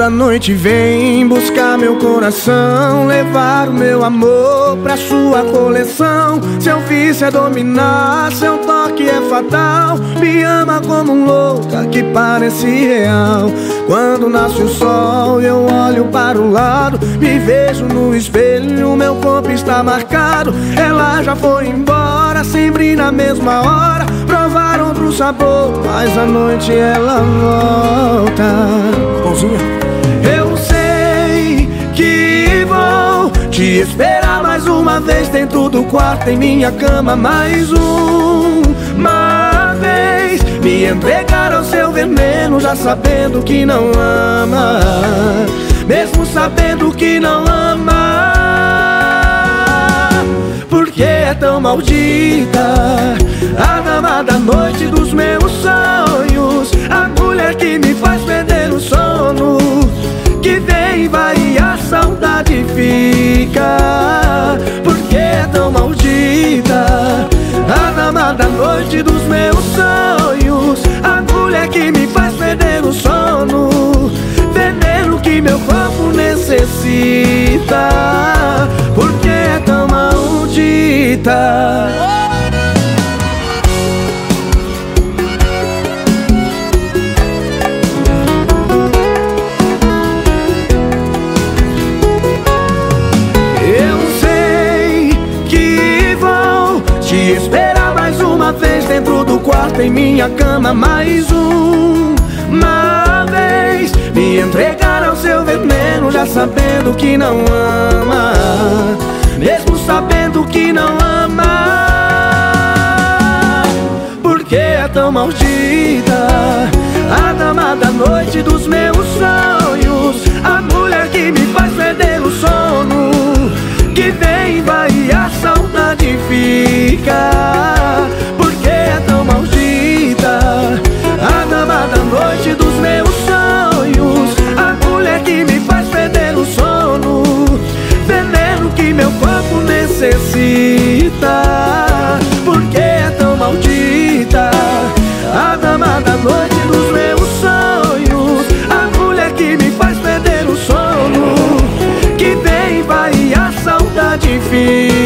Toda noite vem buscar meu coração, levar o meu amor pra sua coleção. Seu vício é dominar, seu toque é fatal. Me ama como um louca que parece real. Quando nasce o sol, eu olho para o lado, me vejo no espelho, meu corpo está marcado. Ela já foi embora, sempre na mesma hora. Provar outro sabor, mas à noite ela volta. Pãozinho. Eu sei que vou te esperar mais uma vez dentro do quarto em minha cama mais uma vez me entregar ao seu veneno já sabendo que não ama. Mesmo sabendo que não ama. Porque é tão maldita a dama da noite dos meus sonhos? A mulher que me faz perder o sono que vem, vai e a saudade fica. Porque é tão maldita A dama da noite dos meus sonhos necessita Porque é tão maldita. Eu sei que vou te esperar mais uma vez dentro do quarto em minha cama mais uma vez e entregar ao seu veneno já sabendo que não ama. Mesmo sabendo que não ama. Porque é tão maldita A dama da noite dos meus sonhos? A mulher que me meu corpo necessita. Porque é tão maldita? A dama da noite dos meus sonhos. A mulher que me faz perder o sono. Que vem vai a saudade fica